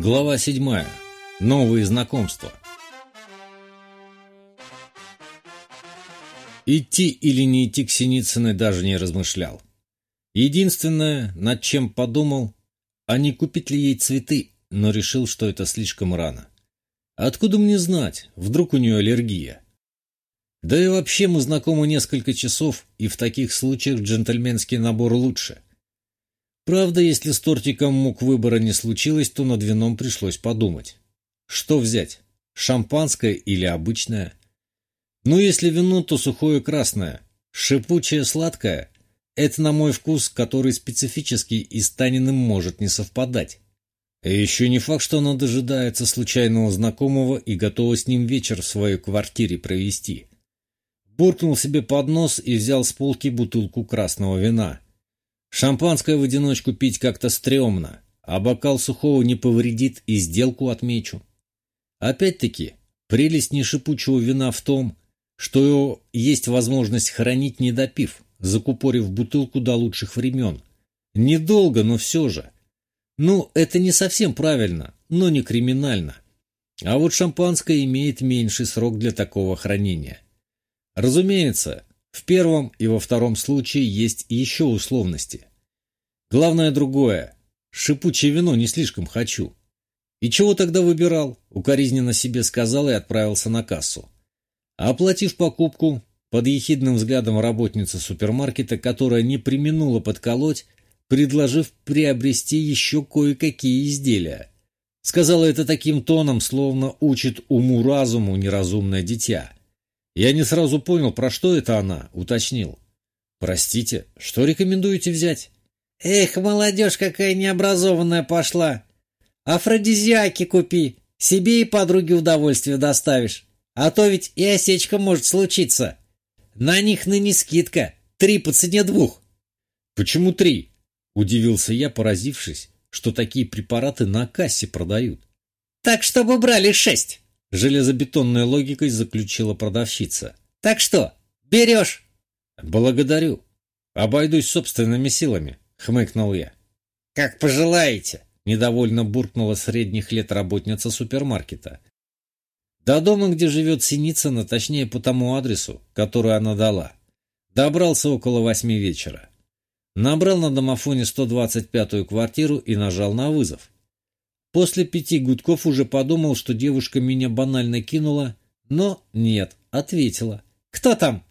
Глава 7. Новые знакомства. Идти или не идти к Синицыной даже не размышлял. Единственное, над чем подумал, а не купить ли ей цветы, но решил, что это слишком рано. Откуда мне знать, вдруг у нее аллергия? Да и вообще мы знакомы несколько часов, и в таких случаях джентльменский набор лучше. Правда, если с тортиком мук выбора не случилось, то над вином пришлось подумать. Что взять? Шампанское или обычное? Ну, если вино, то сухое красное. Шипучее сладкое – это на мой вкус, который специфически и с Таниным может не совпадать. И еще не факт, что она дожидается случайного знакомого и готова с ним вечер в своей квартире провести. Буркнул себе под нос и взял с полки бутылку красного вина – Шампанское в одиночку пить как-то стрёмно, а бокал сухого не повредит и сделку отмечу. Опять-таки, прелесть нешипучего вина в том, что есть возможность хранить не допив, закупорив бутылку до лучших времен. Недолго, но все же. Ну, это не совсем правильно, но не криминально. А вот шампанское имеет меньший срок для такого хранения. Разумеется, в первом и во втором случае есть еще условности. Главное другое. Шипучее вино не слишком хочу. И чего тогда выбирал? Укоризненно себе сказал и отправился на кассу. Оплатив покупку, под ехидным взглядом работницы супермаркета, которая не применула подколоть, предложив приобрести еще кое-какие изделия. Сказала это таким тоном, словно учит уму-разуму неразумное дитя. Я не сразу понял, про что это она, уточнил. «Простите, что рекомендуете взять?» «Эх, молодежь какая необразованная пошла! Афродизиаки купи, себе и подруге удовольствие доставишь, а то ведь и осечка может случиться. На них ныне скидка, три по цене двух». «Почему три?» – удивился я, поразившись, что такие препараты на кассе продают. «Так, чтобы брали шесть». Железобетонной логикой заключила продавщица. «Так что, берешь?» «Благодарю. Обойдусь собственными силами», — хмыкнул я. «Как пожелаете», — недовольно буркнула средних лет работница супермаркета. До дома, где живет Синицына, точнее по тому адресу, который она дала, добрался около восьми вечера. Набрал на домофоне 125-ю квартиру и нажал на вызов. После пяти гудков уже подумал, что девушка меня банально кинула, но нет, ответила. «Кто там?»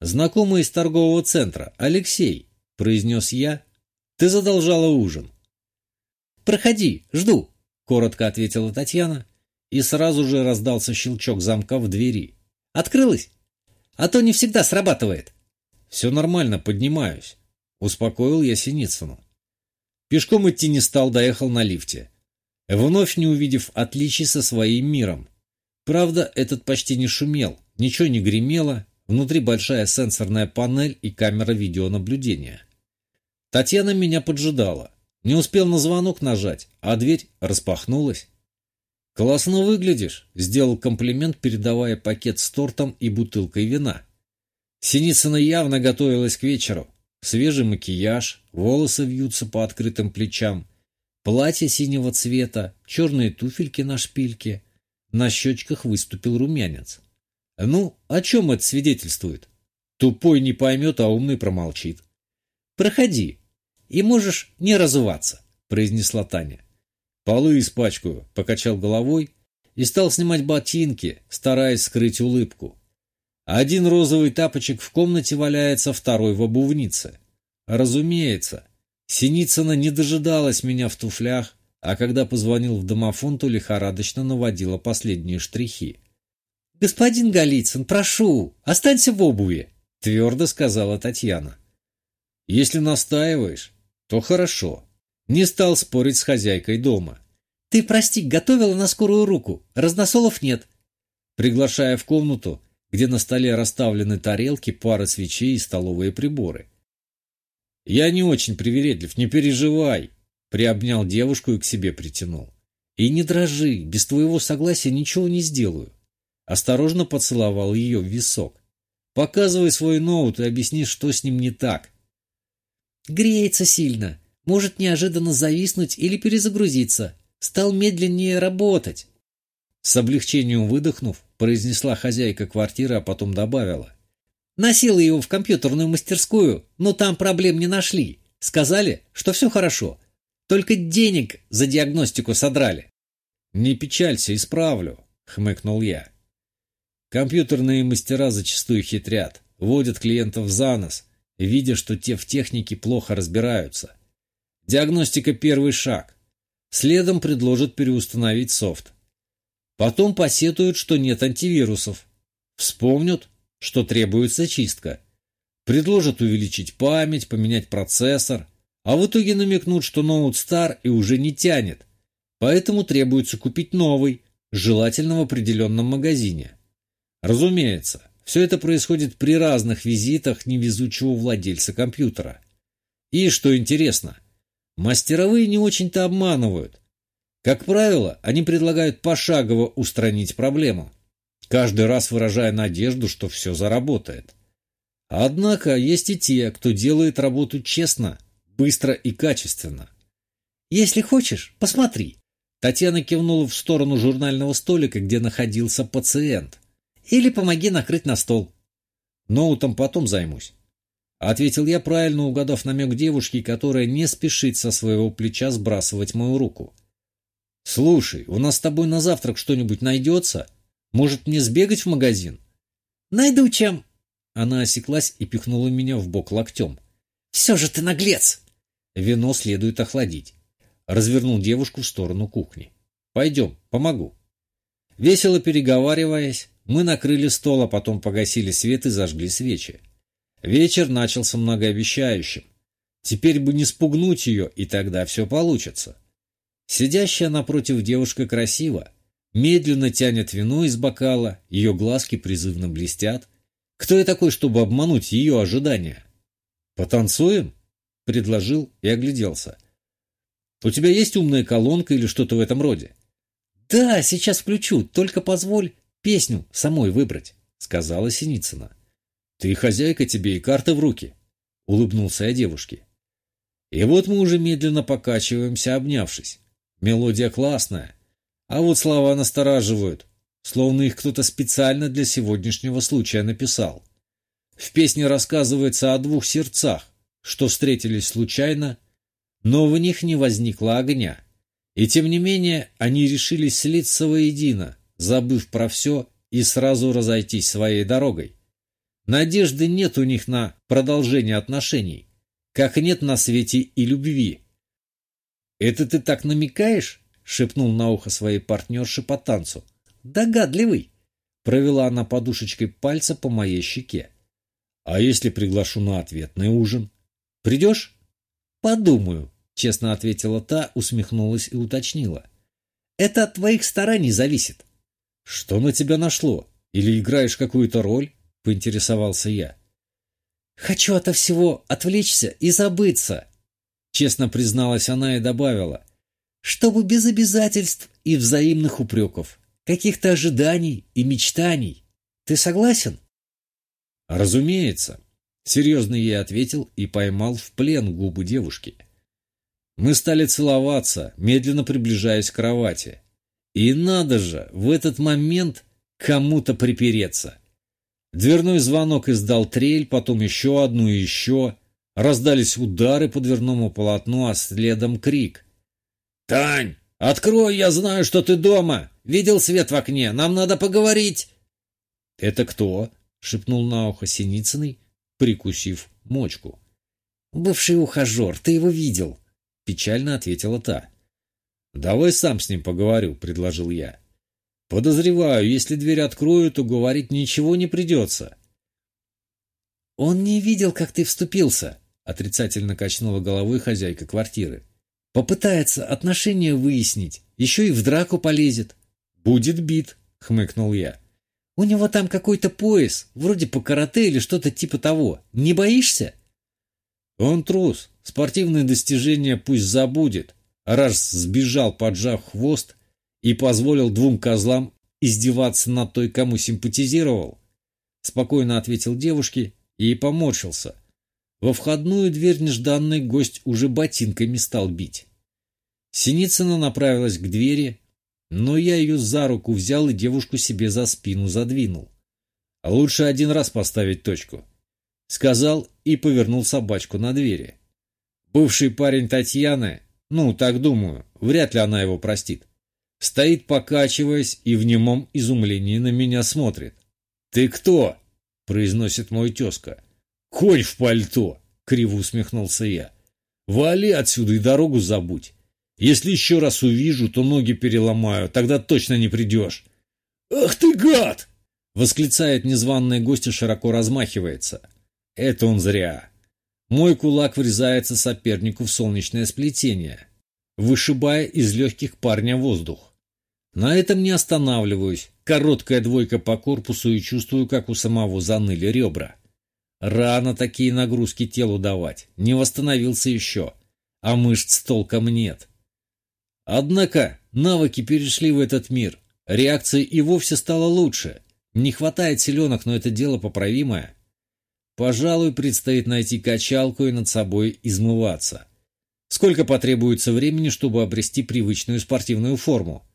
«Знакомый из торгового центра, Алексей», — произнес я. «Ты задолжала ужин». «Проходи, жду», — коротко ответила Татьяна, и сразу же раздался щелчок замка в двери. «Открылась? А то не всегда срабатывает». «Все нормально, поднимаюсь», — успокоил я Синицыну. Пешком идти не стал, доехал на лифте вновь не увидев отличий со своим миром. Правда, этот почти не шумел, ничего не гремело, внутри большая сенсорная панель и камера видеонаблюдения. Татьяна меня поджидала. Не успел на звонок нажать, а дверь распахнулась. «Классно выглядишь», — сделал комплимент, передавая пакет с тортом и бутылкой вина. Синицына явно готовилась к вечеру. Свежий макияж, волосы вьются по открытым плечам, Платье синего цвета, черные туфельки на шпильке. На щечках выступил румянец. Ну, о чем это свидетельствует? Тупой не поймет, а умный промолчит. «Проходи, и можешь не разуваться», — произнесла Таня. «Полы испачкаю», — покачал головой и стал снимать ботинки, стараясь скрыть улыбку. Один розовый тапочек в комнате валяется, второй в обувнице. Разумеется, Синицына не дожидалась меня в туфлях, а когда позвонил в домофон, то лихорадочно наводила последние штрихи. «Господин Голицын, прошу, останься в обуви», — твердо сказала Татьяна. «Если настаиваешь, то хорошо». Не стал спорить с хозяйкой дома. «Ты, прости, готовила на скорую руку, разносолов нет». Приглашая в комнату, где на столе расставлены тарелки, пара свечей и столовые приборы. «Я не очень привередлив, не переживай!» Приобнял девушку и к себе притянул. «И не дрожи, без твоего согласия ничего не сделаю». Осторожно поцеловал ее в висок. «Показывай свой ноут и объясни, что с ним не так». «Греется сильно. Может неожиданно зависнуть или перезагрузиться. стал медленнее работать. С облегчением выдохнув, произнесла хозяйка квартиры, а потом добавила. Носила его в компьютерную мастерскую, но там проблем не нашли. Сказали, что все хорошо. Только денег за диагностику содрали. «Не печалься, исправлю», — хмыкнул я. Компьютерные мастера зачастую хитрят, водят клиентов за нос, видя, что те в технике плохо разбираются. Диагностика – первый шаг. Следом предложат переустановить софт. Потом посетуют, что нет антивирусов. Вспомнят, что требуется чистка. Предложат увеличить память, поменять процессор, а в итоге намекнут, что ноут стар и уже не тянет, поэтому требуется купить новый, желательно в определенном магазине. Разумеется, все это происходит при разных визитах невезучего владельца компьютера. И, что интересно, мастеровые не очень-то обманывают. Как правило, они предлагают пошагово устранить проблему, каждый раз выражая надежду, что все заработает. Однако есть и те, кто делает работу честно, быстро и качественно. «Если хочешь, посмотри». Татьяна кивнула в сторону журнального столика, где находился пациент. «Или помоги накрыть на стол». «Ноутом потом займусь», — ответил я, правильно угадав намек девушки, которая не спешит со своего плеча сбрасывать мою руку. «Слушай, у нас с тобой на завтрак что-нибудь найдется? Может, мне сбегать в магазин?» «Найду чем», она осеклась и пихнула меня в бок локтем. «Все же ты наглец!» Вино следует охладить. Развернул девушку в сторону кухни. «Пойдем, помогу». Весело переговариваясь, мы накрыли стол, а потом погасили свет и зажгли свечи. Вечер начался многообещающим. Теперь бы не спугнуть ее, и тогда все получится. Сидящая напротив девушка красива, медленно тянет вино из бокала, ее глазки призывно блестят, кто я такой, чтобы обмануть ее ожидания? «Потанцуем?» — предложил и огляделся. «У тебя есть умная колонка или что-то в этом роде?» «Да, сейчас включу, только позволь песню самой выбрать», — сказала Синицына. «Ты хозяйка, тебе и карты в руки», — улыбнулся я девушке. И вот мы уже медленно покачиваемся, обнявшись. Мелодия классная, а вот слова настораживают словно их кто-то специально для сегодняшнего случая написал. В песне рассказывается о двух сердцах, что встретились случайно, но в них не возникло огня. И тем не менее они решились слиться воедино, забыв про все и сразу разойтись своей дорогой. Надежды нет у них на продолжение отношений, как нет на свете и любви. «Это ты так намекаешь?» — шепнул на ухо своей партнерши по танцу. Догадливый!» Провела она подушечкой пальца по моей щеке. «А если приглашу на ответный ужин? Придешь?» «Подумаю», — честно ответила та, усмехнулась и уточнила. «Это от твоих стараний зависит». «Что на тебя нашло? Или играешь какую-то роль?» — поинтересовался я. «Хочу ото всего отвлечься и забыться», — честно призналась она и добавила. «Чтобы без обязательств и взаимных упреков каких-то ожиданий и мечтаний. Ты согласен? Разумеется. Серьезно ей ответил и поймал в плен губы девушки. Мы стали целоваться, медленно приближаясь к кровати. И надо же, в этот момент кому-то припереться. Дверной звонок издал трель, потом еще одну и еще. Раздались удары по дверному полотну, а следом крик. «Тань, открой, я знаю, что ты дома! Видел свет в окне. Нам надо поговорить. — Это кто? — шепнул на ухо Синицыный, прикусив мочку. — Бывший ухажер. Ты его видел? — печально ответила та. — Давай сам с ним поговорю, — предложил я. — Подозреваю, если дверь открою, то говорить ничего не придется. — Он не видел, как ты вступился, — отрицательно качнула головой хозяйка квартиры. — Попытается отношения выяснить, еще и в драку полезет. «Будет бит», — хмыкнул я. «У него там какой-то пояс, вроде по карате или что-то типа того. Не боишься?» «Он трус. Спортивные достижения пусть забудет, раз сбежал, поджав хвост, и позволил двум козлам издеваться над той, кому симпатизировал», — спокойно ответил девушке и поморщился. Во входную дверь нежданный гость уже ботинками стал бить. Синицына направилась к двери, но я ее за руку взял и девушку себе за спину задвинул. Лучше один раз поставить точку. Сказал и повернул собачку на двери. Бывший парень Татьяны, ну, так думаю, вряд ли она его простит. Стоит, покачиваясь, и в немом изумлении на меня смотрит. «Ты кто?» — произносит мой тезка. «Конь в пальто!» — криво усмехнулся я. «Вали отсюда и дорогу забудь. Если еще раз увижу, то ноги переломаю, тогда точно не придешь». «Ах ты гад!» — восклицает незваный гость и широко размахивается. Это он зря. Мой кулак врезается сопернику в солнечное сплетение, вышибая из легких парня воздух. На этом не останавливаюсь. Короткая двойка по корпусу и чувствую, как у самого заныли ребра. Рано такие нагрузки телу давать. Не восстановился еще. А мышц толком нет. Однако навыки перешли в этот мир. Реакция и вовсе стала лучше. Не хватает селенок, но это дело поправимое. Пожалуй, предстоит найти качалку и над собой измываться. Сколько потребуется времени, чтобы обрести привычную спортивную форму?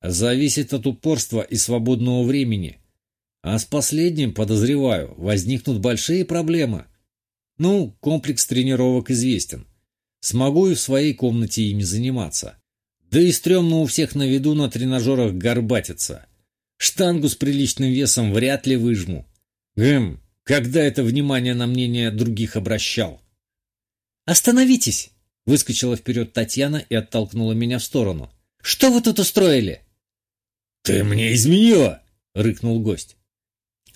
Зависит от упорства и свободного времени. А с последним, подозреваю, возникнут большие проблемы. Ну, комплекс тренировок известен. Смогу и в своей комнате ими заниматься. Да и стрёмно у всех на виду на тренажерах горбатиться. Штангу с приличным весом вряд ли выжму. Гм, когда это внимание на мнение других обращал? «Остановитесь!» — выскочила вперед Татьяна и оттолкнула меня в сторону. «Что вы тут устроили?» «Ты мне изменила!» — рыкнул гость.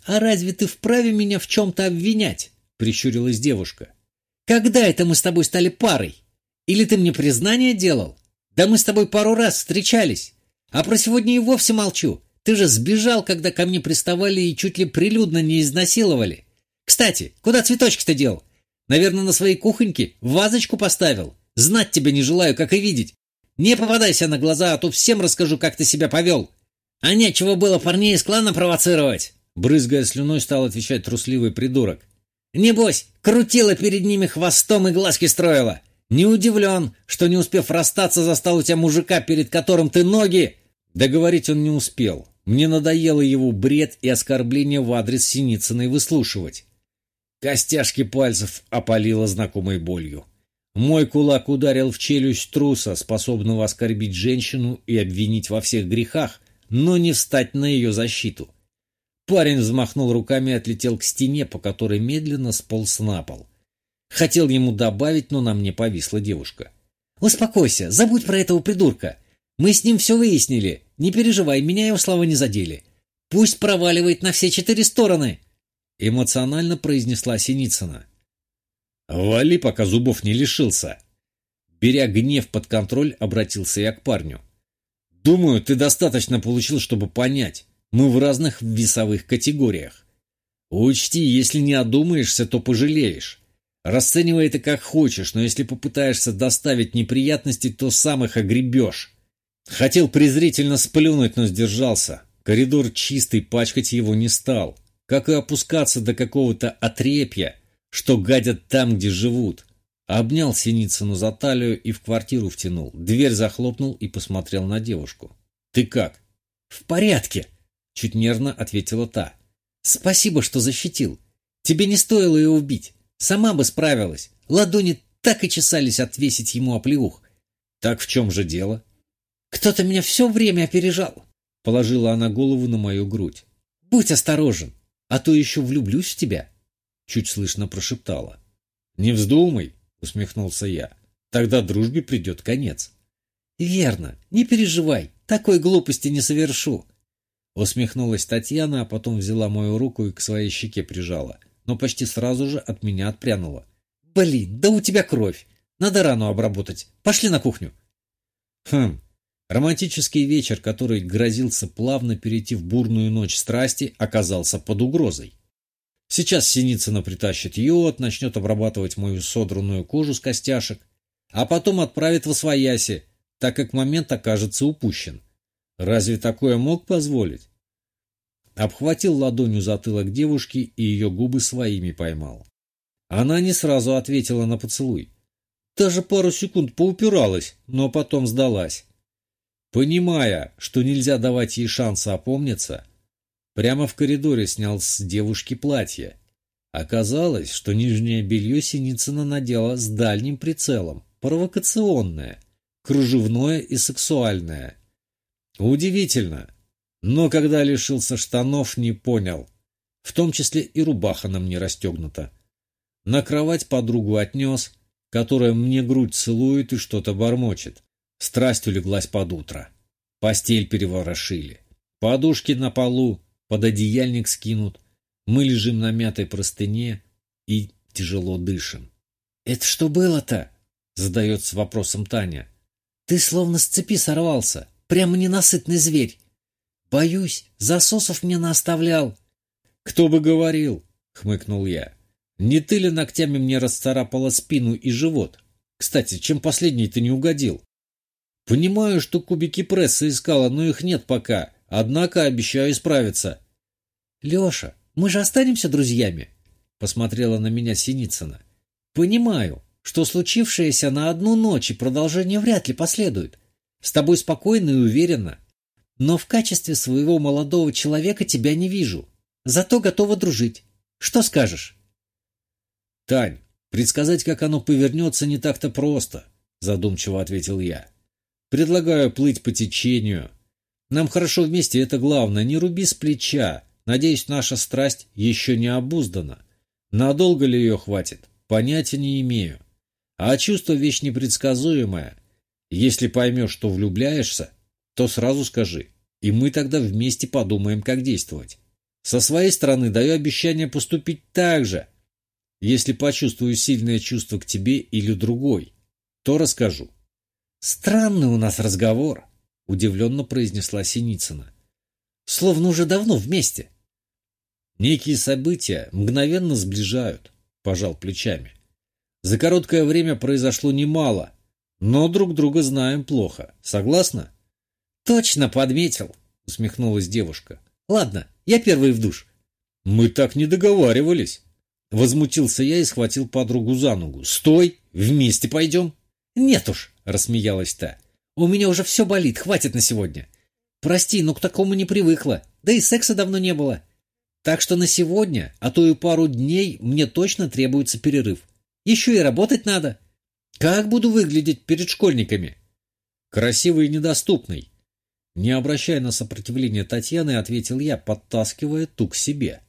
«А разве ты вправе меня в чем-то обвинять?» — прищурилась девушка. «Когда это мы с тобой стали парой? Или ты мне признание делал? Да мы с тобой пару раз встречались. А про сегодня и вовсе молчу. Ты же сбежал, когда ко мне приставали и чуть ли прилюдно не изнасиловали. Кстати, куда цветочки-то дел? Наверное, на своей кухоньке вазочку поставил. Знать тебя не желаю, как и видеть. Не попадайся на глаза, а то всем расскажу, как ты себя повел. А нечего было парней из клана провоцировать. Брызгая слюной, стал отвечать трусливый придурок. Небось, крутила перед ними хвостом и глазки строила. Не удивлен, что, не успев расстаться, застал у тебя мужика, перед которым ты ноги...» Договорить он не успел. Мне надоело его бред и оскорбление в адрес Синицыной выслушивать. Костяшки пальцев опалило знакомой болью. Мой кулак ударил в челюсть труса, способного оскорбить женщину и обвинить во всех грехах, но не встать на ее защиту. Парень взмахнул руками и отлетел к стене, по которой медленно сполз на пол. Хотел ему добавить, но на мне повисла девушка. «Успокойся, забудь про этого придурка. Мы с ним все выяснили. Не переживай, меня его слова не задели. Пусть проваливает на все четыре стороны!» Эмоционально произнесла Синицына. «Вали, пока зубов не лишился!» Беря гнев под контроль, обратился я к парню. «Думаю, ты достаточно получил, чтобы понять. Мы в разных весовых категориях. Учти, если не одумаешься, то пожалеешь. Расценивай это как хочешь, но если попытаешься доставить неприятности, то сам их огребешь. Хотел презрительно сплюнуть, но сдержался. Коридор чистый, пачкать его не стал. Как и опускаться до какого-то отрепья, что гадят там, где живут. Обнял Синицыну за талию и в квартиру втянул. Дверь захлопнул и посмотрел на девушку. «Ты как?» «В порядке», — чуть нервно ответила та. «Спасибо, что защитил. Тебе не стоило ее убить. Сама бы справилась. Ладони так и чесались отвесить ему оплеух. Так в чем же дело? Кто-то меня все время опережал. Положила она голову на мою грудь. Будь осторожен, а то еще влюблюсь в тебя. Чуть слышно прошептала. Не вздумай, усмехнулся я. Тогда дружбе придет конец. Верно, не переживай, такой глупости не совершу. Усмехнулась Татьяна, а потом взяла мою руку и к своей щеке прижала. — но почти сразу же от меня отпрянула. «Блин, да у тебя кровь! Надо рану обработать. Пошли на кухню!» Хм, романтический вечер, который грозился плавно перейти в бурную ночь страсти, оказался под угрозой. Сейчас Синицына притащит йод, начнет обрабатывать мою содранную кожу с костяшек, а потом отправит в Освояси, так как момент окажется упущен. Разве такое мог позволить? обхватил ладонью затылок девушки и ее губы своими поймал. Она не сразу ответила на поцелуй. Даже пару секунд поупиралась, но потом сдалась. Понимая, что нельзя давать ей шанса опомниться, прямо в коридоре снял с девушки платье. Оказалось, что нижнее белье Синицына надела с дальним прицелом, провокационное, кружевное и сексуальное. Удивительно, но когда лишился штанов, не понял. В том числе и рубаха нам не расстегнута. На кровать подругу отнес, которая мне грудь целует и что-то бормочет. Страсть улеглась под утро. Постель переворошили. Подушки на полу, под одеяльник скинут. Мы лежим на мятой простыне и тяжело дышим. «Это что было-то?» — задается вопросом Таня. «Ты словно с цепи сорвался. Прямо ненасытный зверь. Боюсь, засосов мне наоставлял». «Кто бы говорил?» — хмыкнул я. «Не ты ли ногтями мне расцарапала спину и живот? Кстати, чем последний ты не угодил?» «Понимаю, что кубики пресса искала, но их нет пока. Однако обещаю исправиться». «Леша, мы же останемся друзьями?» — посмотрела на меня Синицына. «Понимаю, что случившееся на одну ночь и продолжение вряд ли последует. С тобой спокойно и уверенно. Но в качестве своего молодого человека тебя не вижу. Зато готова дружить. Что скажешь?» «Тань, предсказать, как оно повернется, не так-то просто», — задумчиво ответил я. «Предлагаю плыть по течению. Нам хорошо вместе, это главное. Не руби с плеча. Надеюсь, наша страсть еще не обуздана. Надолго ли ее хватит? Понятия не имею. А чувство вещь непредсказуемая. Если поймешь, что влюбляешься, то сразу скажи, и мы тогда вместе подумаем, как действовать. Со своей стороны даю обещание поступить так же. Если почувствую сильное чувство к тебе или другой, то расскажу. Странный у нас разговор, удивленно произнесла Синицына. Словно уже давно вместе. Некие события мгновенно сближают, пожал плечами. За короткое время произошло немало, но друг друга знаем плохо. Согласна? Точно подметил, усмехнулась девушка. Ладно, я первый в душ. Мы так не договаривались. Возмутился я и схватил подругу за ногу. Стой, вместе пойдем. Нет уж, рассмеялась та. У меня уже все болит, хватит на сегодня. Прости, но к такому не привыкла. Да и секса давно не было. Так что на сегодня, а то и пару дней, мне точно требуется перерыв. Еще и работать надо. Как буду выглядеть перед школьниками? Красивый и недоступный. Не обращая на сопротивление Татьяны, ответил я, подтаскивая ту к себе.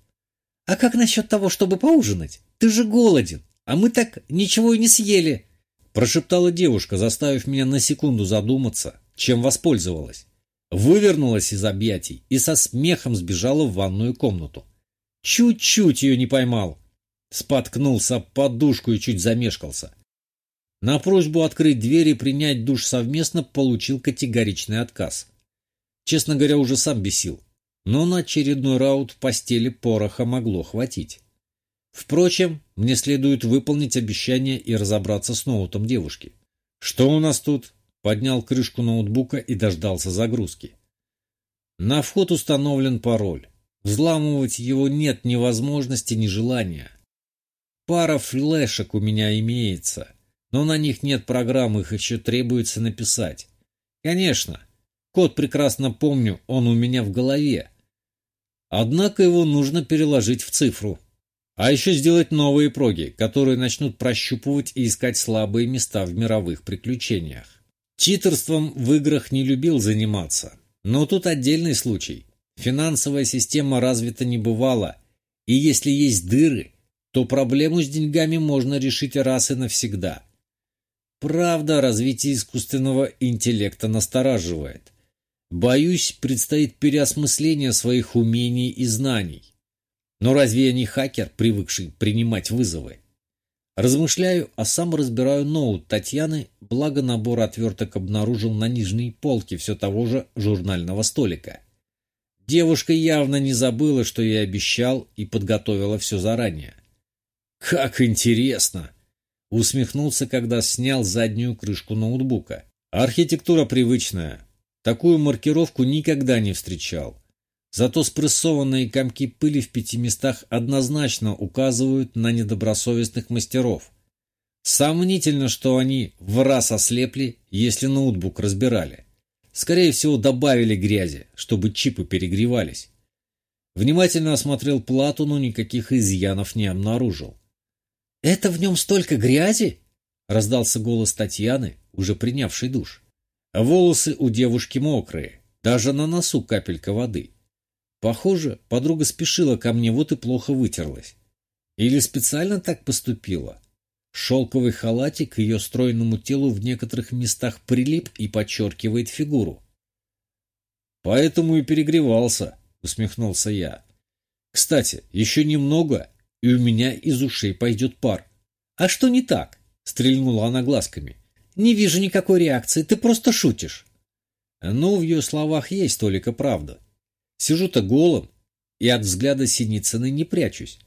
«А как насчет того, чтобы поужинать? Ты же голоден, а мы так ничего и не съели!» Прошептала девушка, заставив меня на секунду задуматься, чем воспользовалась. Вывернулась из объятий и со смехом сбежала в ванную комнату. Чуть-чуть ее не поймал. Споткнулся об подушку и чуть замешкался. На просьбу открыть дверь и принять душ совместно получил категоричный отказ. Честно говоря, уже сам бесил. Но на очередной раунд в постели пороха могло хватить. Впрочем, мне следует выполнить обещание и разобраться с ноутом девушки. «Что у нас тут?» Поднял крышку ноутбука и дождался загрузки. На вход установлен пароль. Взламывать его нет ни возможности, ни желания. Пара флешек у меня имеется, но на них нет программ, их еще требуется написать. Конечно, Код прекрасно помню, он у меня в голове. Однако его нужно переложить в цифру. А еще сделать новые проги, которые начнут прощупывать и искать слабые места в мировых приключениях. Читерством в играх не любил заниматься. Но тут отдельный случай. Финансовая система развита не бывала. И если есть дыры, то проблему с деньгами можно решить раз и навсегда. Правда, развитие искусственного интеллекта настораживает. Боюсь, предстоит переосмысление своих умений и знаний. Но разве я не хакер, привыкший принимать вызовы? Размышляю, а сам разбираю ноут Татьяны, благо набор отверток обнаружил на нижней полке все того же журнального столика. Девушка явно не забыла, что я обещал, и подготовила все заранее. «Как интересно!» Усмехнулся, когда снял заднюю крышку ноутбука. «Архитектура привычная, Такую маркировку никогда не встречал. Зато спрессованные комки пыли в пяти местах однозначно указывают на недобросовестных мастеров. Сомнительно, что они в раз ослепли, если ноутбук разбирали. Скорее всего, добавили грязи, чтобы чипы перегревались. Внимательно осмотрел плату, но никаких изъянов не обнаружил. «Это в нем столько грязи?» — раздался голос Татьяны, уже принявшей душ. Волосы у девушки мокрые, даже на носу капелька воды. Похоже, подруга спешила ко мне, вот и плохо вытерлась. Или специально так поступила? Шелковый халатик ее стройному телу в некоторых местах прилип и подчеркивает фигуру. «Поэтому и перегревался», — усмехнулся я. «Кстати, еще немного, и у меня из ушей пойдет пар». «А что не так?» — стрельнула она глазками. «Не вижу никакой реакции, ты просто шутишь». Ну, в ее словах есть только правда. Сижу-то голым, и от взгляда Синицыны не прячусь.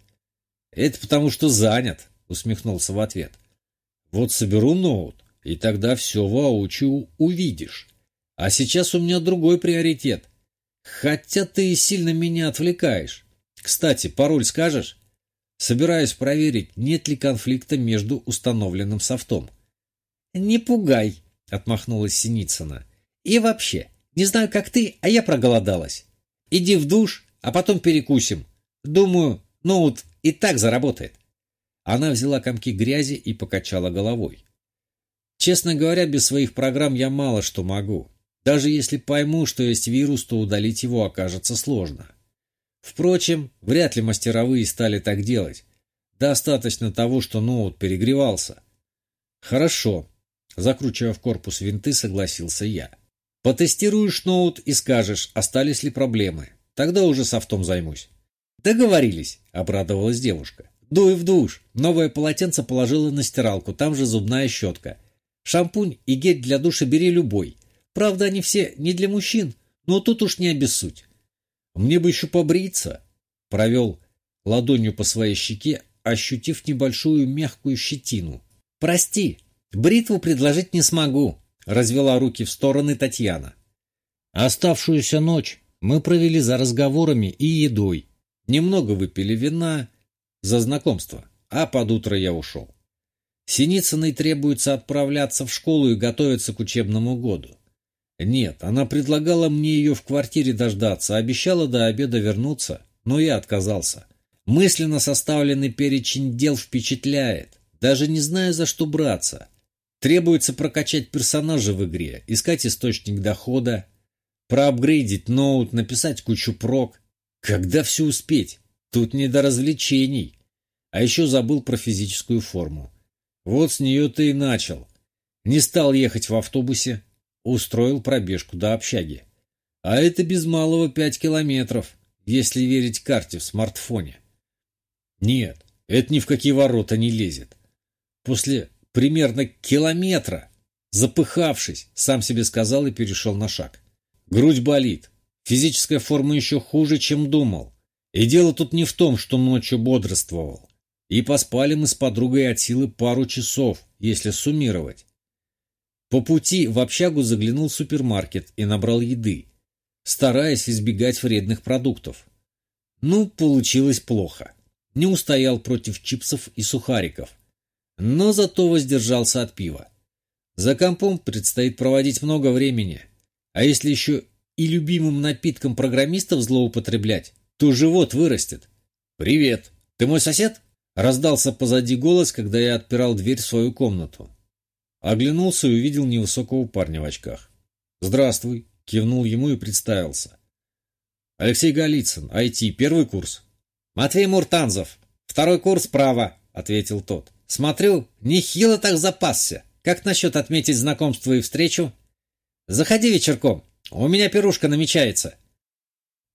«Это потому, что занят», — усмехнулся в ответ. «Вот соберу ноут, и тогда все воочию увидишь. А сейчас у меня другой приоритет. Хотя ты сильно меня отвлекаешь. Кстати, пароль скажешь?» Собираюсь проверить, нет ли конфликта между установленным софтом. «Не пугай», — отмахнулась Синицына. «И вообще, не знаю, как ты, а я проголодалась. Иди в душ, а потом перекусим. Думаю, ноут и так заработает». Она взяла комки грязи и покачала головой. Честно говоря, без своих программ я мало что могу. Даже если пойму, что есть вирус, то удалить его окажется сложно. Впрочем, вряд ли мастеровые стали так делать. Достаточно того, что ноут перегревался. Хорошо. Закручивая в корпус винты, согласился я. Потестируешь ноут и скажешь, остались ли проблемы. Тогда уже софтом займусь. Договорились, обрадовалась девушка. Дуй в душ. Новое полотенце положила на стиралку, там же зубная щетка. Шампунь и гель для душа бери любой. Правда, они все не для мужчин, но тут уж не обессудь. Мне бы еще побриться. Провел ладонью по своей щеке, ощутив небольшую мягкую щетину. Прости, бритву предложить не смогу, развела руки в стороны Татьяна. Оставшуюся ночь мы провели за разговорами и едой. Немного выпили вина, за знакомство, а под утро я ушел. Синицыной требуется отправляться в школу и готовиться к учебному году. Нет, она предлагала мне ее в квартире дождаться, обещала до обеда вернуться, но я отказался. Мысленно составленный перечень дел впечатляет, даже не знаю, за что браться. Требуется прокачать персонажа в игре, искать источник дохода, проапгрейдить ноут, написать кучу прок. Когда все успеть? Тут не до развлечений. А еще забыл про физическую форму. Вот с нее ты и начал. Не стал ехать в автобусе, устроил пробежку до общаги. А это без малого пять километров, если верить карте в смартфоне. Нет, это ни в какие ворота не лезет. После примерно километра, запыхавшись, сам себе сказал и перешел на шаг. Грудь болит. Физическая форма еще хуже, чем думал. И дело тут не в том, что ночью бодрствовал. И поспали мы с подругой от силы пару часов, если суммировать. По пути в общагу заглянул в супермаркет и набрал еды, стараясь избегать вредных продуктов. Ну, получилось плохо. Не устоял против чипсов и сухариков. Но зато воздержался от пива. За компом предстоит проводить много времени. А если еще и любимым напитком программистов злоупотреблять, то живот вырастет. «Привет! Ты мой сосед?» Раздался позади голос, когда я отпирал дверь в свою комнату. Оглянулся и увидел невысокого парня в очках. «Здравствуй!» — кивнул ему и представился. «Алексей Голицын, IT, первый курс». «Матвей Муртанзов, второй курс право», — ответил тот. «Смотрю, нехило так запасся. Как насчет отметить знакомство и встречу?» «Заходи вечерком, у меня пирушка намечается».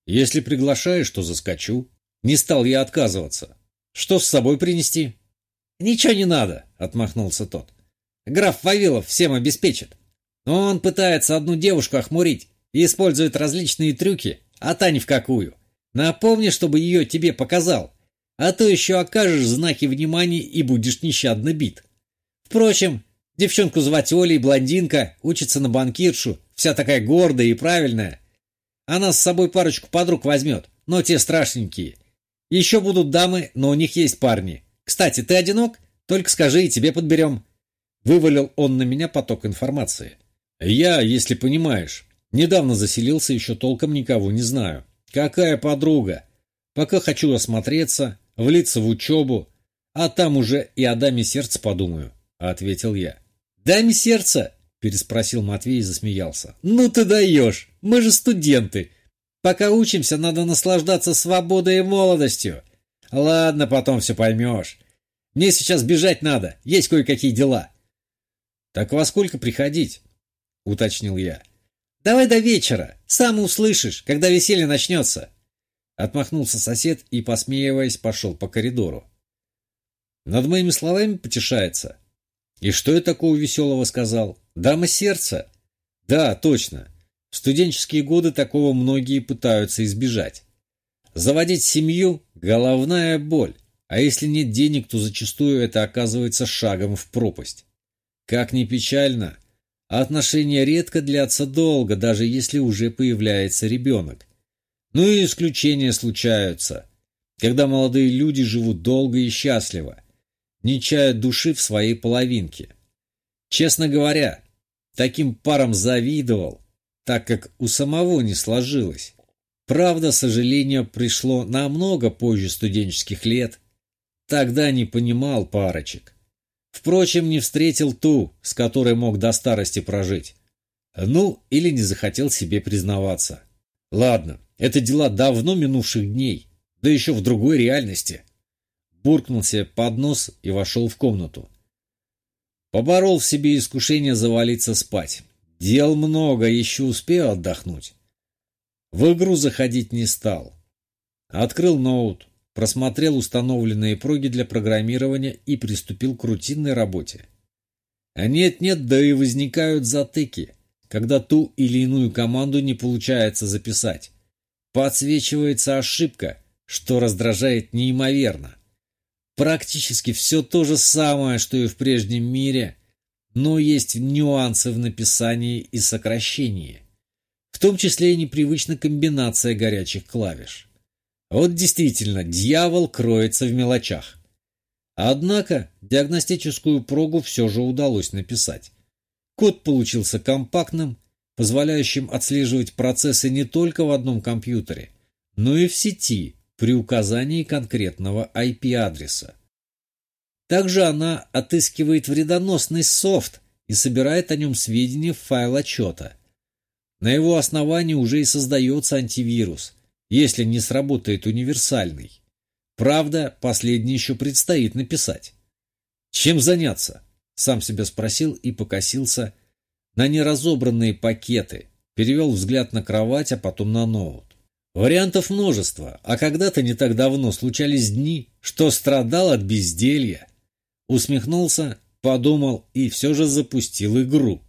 «Если приглашаешь, то заскочу». Не стал я отказываться. Что с собой принести? Ничего не надо, отмахнулся тот. Граф Вавилов всем обеспечит. Но он пытается одну девушку охмурить и использует различные трюки, а та ни в какую. Напомни, чтобы ее тебе показал, а то еще окажешь знаки внимания и будешь нещадно бит. Впрочем, девчонку звать Олей, блондинка, учится на банкиршу, вся такая гордая и правильная. Она с собой парочку подруг возьмет, но те страшненькие. Еще будут дамы, но у них есть парни. Кстати, ты одинок? Только скажи, и тебе подберем. Вывалил он на меня поток информации. Я, если понимаешь, недавно заселился, еще толком никого не знаю. Какая подруга? Пока хочу осмотреться, влиться в учебу, а там уже и о даме сердца подумаю, — ответил я. «Даме сердца?» — переспросил Матвей и засмеялся. «Ну ты даешь! Мы же студенты! Пока учимся, надо наслаждаться свободой и молодостью. Ладно, потом все поймешь. Мне сейчас бежать надо, есть кое-какие дела». «Так во сколько приходить?» — уточнил я. «Давай до вечера, сам услышишь, когда веселье начнется». Отмахнулся сосед и, посмеиваясь, пошел по коридору. Над моими словами потешается. И что я такого веселого сказал? Дама сердца? Да, точно. В студенческие годы такого многие пытаются избежать. Заводить семью – головная боль, а если нет денег, то зачастую это оказывается шагом в пропасть. Как ни печально, отношения редко длятся долго, даже если уже появляется ребенок. Ну и исключения случаются, когда молодые люди живут долго и счастливо, не чая души в своей половинке. Честно говоря, таким парам завидовал, так как у самого не сложилось. Правда, сожаление пришло намного позже студенческих лет. Тогда не понимал парочек. Впрочем, не встретил ту, с которой мог до старости прожить. Ну, или не захотел себе признаваться. Ладно, это дела давно минувших дней, да еще в другой реальности буркнул себе под нос и вошел в комнату. Поборол в себе искушение завалиться спать. Дел много, еще успею отдохнуть. В игру заходить не стал. Открыл ноут, просмотрел установленные проги для программирования и приступил к рутинной работе. А нет-нет, да и возникают затыки, когда ту или иную команду не получается записать. Подсвечивается ошибка, что раздражает неимоверно. Практически все то же самое, что и в прежнем мире, но есть нюансы в написании и сокращении. В том числе и непривычная комбинация горячих клавиш. Вот действительно, дьявол кроется в мелочах. Однако диагностическую прогу все же удалось написать. Код получился компактным, позволяющим отслеживать процессы не только в одном компьютере, но и в сети, при указании конкретного IP-адреса. Также она отыскивает вредоносный софт и собирает о нем сведения в файл отчета. На его основании уже и создается антивирус, если не сработает универсальный. Правда, последний еще предстоит написать. Чем заняться? Сам себя спросил и покосился на неразобранные пакеты, перевел взгляд на кровать, а потом на ноут. Вариантов множество, а когда-то не так давно случались дни, что страдал от безделья. Усмехнулся, подумал и все же запустил игру.